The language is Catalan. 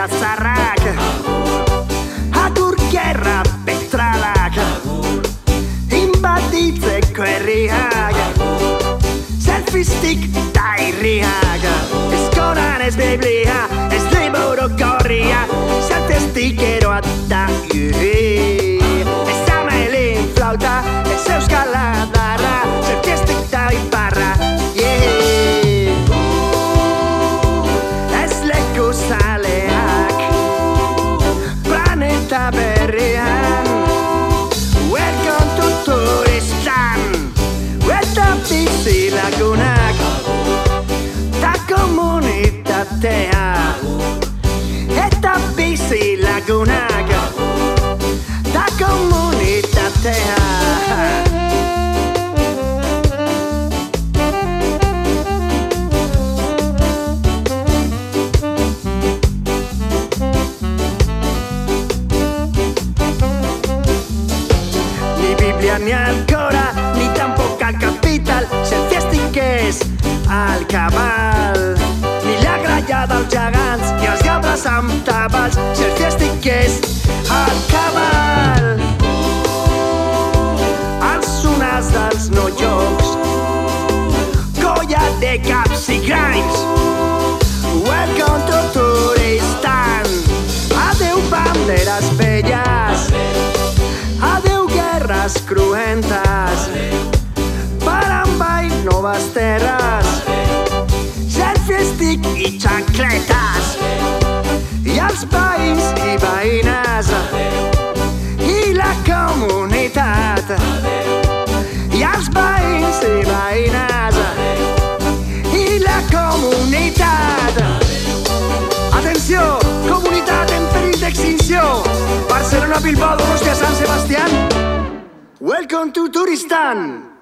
dira zarrak Agur gerra petralak. Inbatitzeko herriak. Selfistik da irriak. Eskolan ez biblia Ez liburu gorria Zatestik eroat da irriak platea e tapissi la gunaga da comunità tea. Ni Biblia ni ancora guerres cruentes. Per envair noves terres. Selfiestic i xancletes. I els veïns i veïnes. I la comunitat. I els veïns i veïnes. I la comunitat. Atenció, comunitat en perill d'extinció. Barcelona, Bilbao, Donostia, San Sebastián. Welcome to Turistan.